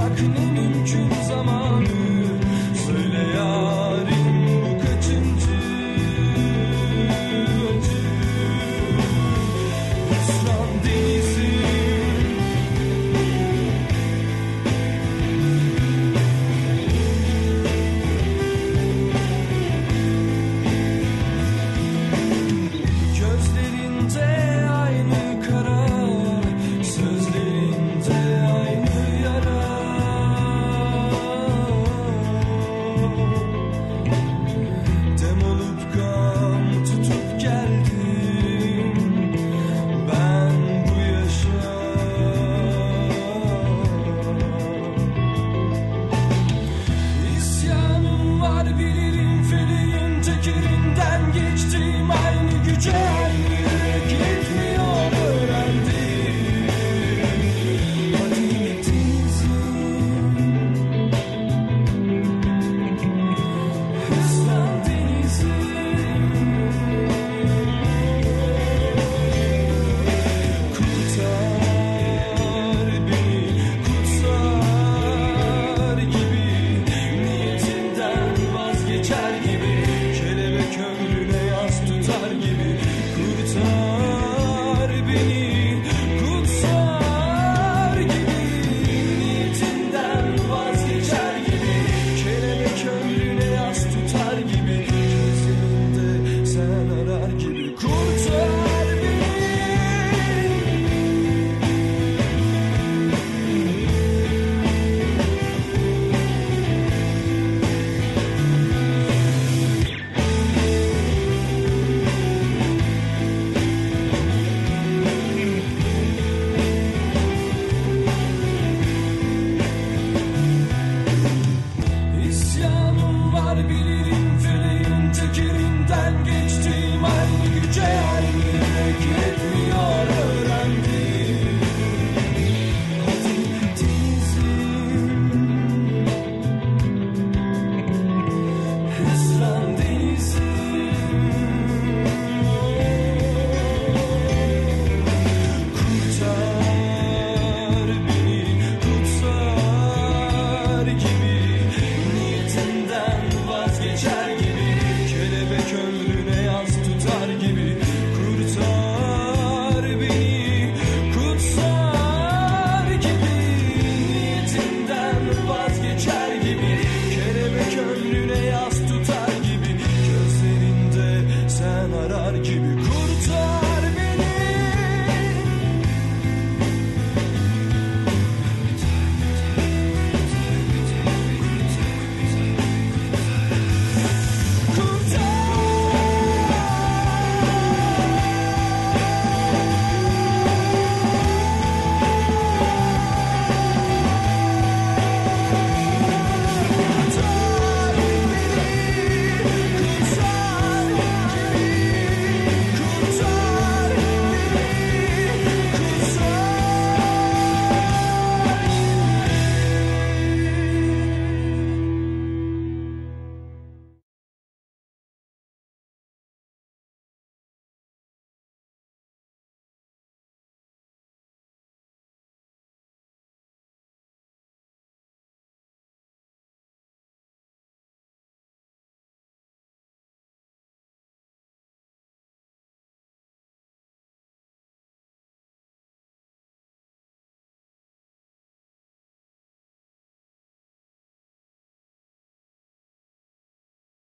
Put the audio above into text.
Anlamak ne mümkün zamanı. Yeah.